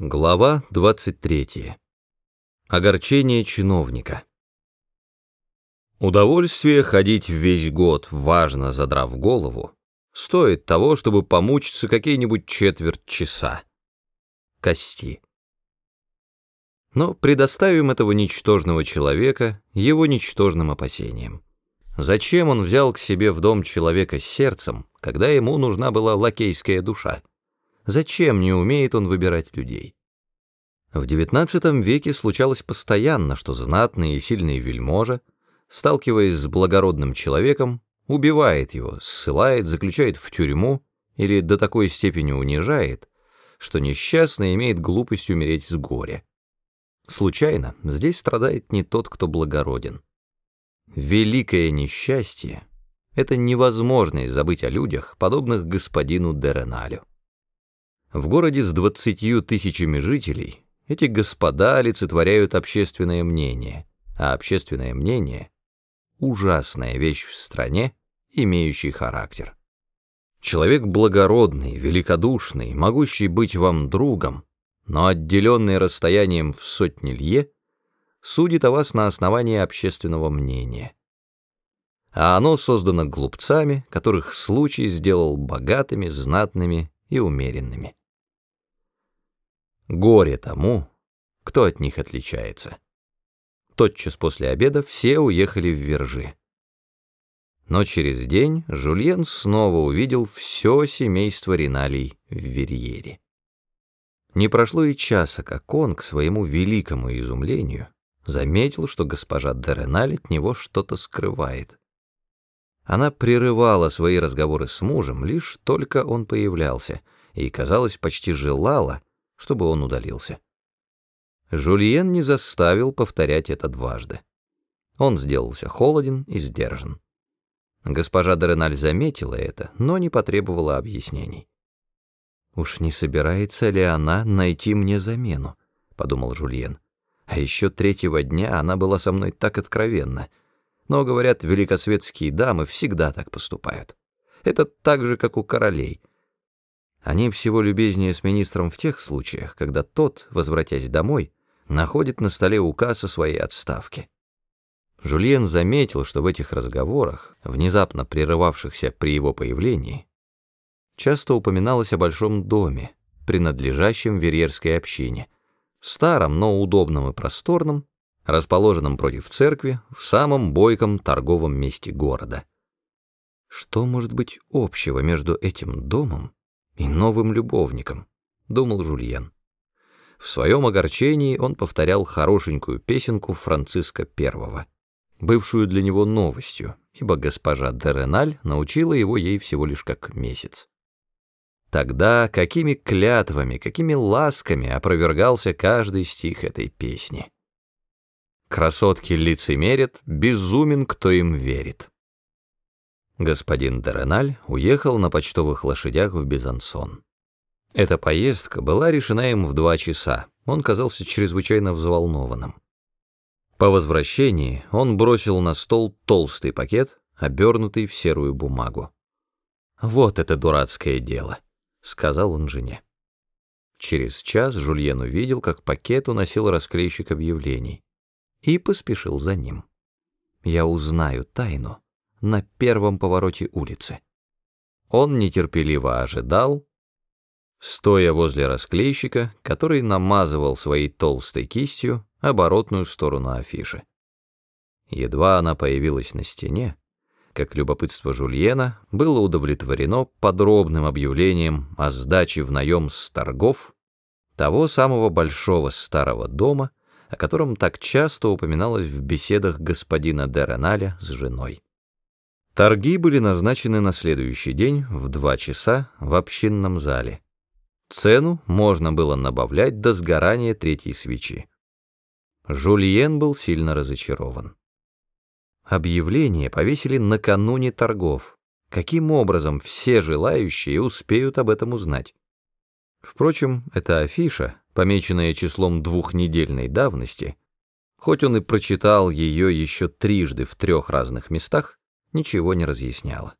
Глава 23. Огорчение чиновника. Удовольствие ходить весь год, важно задрав голову, стоит того, чтобы помучиться какие-нибудь четверть часа. Кости. Но предоставим этого ничтожного человека его ничтожным опасениям. Зачем он взял к себе в дом человека с сердцем, когда ему нужна была лакейская душа? Зачем не умеет он выбирать людей? В XIX веке случалось постоянно, что знатный и сильный вельможа, сталкиваясь с благородным человеком, убивает его, ссылает, заключает в тюрьму или до такой степени унижает, что несчастный имеет глупость умереть с горя. Случайно, здесь страдает не тот, кто благороден. Великое несчастье — это невозможность забыть о людях, подобных господину Дереналю. В городе с двадцатью тысячами жителей эти господа олицетворяют общественное мнение, а общественное мнение — ужасная вещь в стране, имеющий характер. Человек благородный, великодушный, могущий быть вам другом, но отделенный расстоянием в сотни лье, судит о вас на основании общественного мнения. А оно создано глупцами, которых случай сделал богатыми, знатными и умеренными. Горе тому, кто от них отличается. Тотчас после обеда все уехали в Вержи. Но через день Жульен снова увидел все семейство Риналей в Верьере. Не прошло и часа, как он, к своему великому изумлению, заметил, что госпожа Дереналь от него что-то скрывает. Она прерывала свои разговоры с мужем, лишь только он появлялся, и, казалось, почти желала, чтобы он удалился. Жульен не заставил повторять это дважды. Он сделался холоден и сдержан. Госпожа Дереналь заметила это, но не потребовала объяснений. «Уж не собирается ли она найти мне замену?» — подумал Жульен. «А еще третьего дня она была со мной так откровенна. Но, говорят, великосветские дамы всегда так поступают. Это так же, как у королей — они всего любезнее с министром в тех случаях, когда тот, возвратясь домой, находит на столе указ о своей отставке. Жульен заметил, что в этих разговорах, внезапно прерывавшихся при его появлении, часто упоминалось о большом доме, принадлежащем верьерской общине, старом, но удобном и просторном, расположенном против церкви в самом бойком торговом месте города. Что может быть общего между этим домом и новым любовником, думал Жульен. В своем огорчении он повторял хорошенькую песенку Франциска I, бывшую для него новостью, ибо госпожа Дереналь научила его ей всего лишь как месяц. Тогда какими клятвами, какими ласками опровергался каждый стих этой песни. Красотки лицемерят, безумен, кто им верит. Господин Дереналь уехал на почтовых лошадях в Безансон. Эта поездка была решена им в два часа, он казался чрезвычайно взволнованным. По возвращении он бросил на стол толстый пакет, обернутый в серую бумагу. «Вот это дурацкое дело», — сказал он жене. Через час Жульен увидел, как пакет уносил расклейщик объявлений, и поспешил за ним. «Я узнаю тайну», на первом повороте улицы. Он нетерпеливо ожидал, стоя возле расклейщика, который намазывал своей толстой кистью оборотную сторону афиши. Едва она появилась на стене, как любопытство Жульена было удовлетворено подробным объявлением о сдаче в наем с торгов того самого большого старого дома, о котором так часто упоминалось в беседах господина Дереналя с женой. Торги были назначены на следующий день в два часа в общинном зале. Цену можно было набавлять до сгорания третьей свечи. Жульен был сильно разочарован. Объявление повесили накануне торгов. Каким образом все желающие успеют об этом узнать? Впрочем, эта афиша, помеченная числом двухнедельной давности, хоть он и прочитал ее еще трижды в трех разных местах, ничего не разъясняло.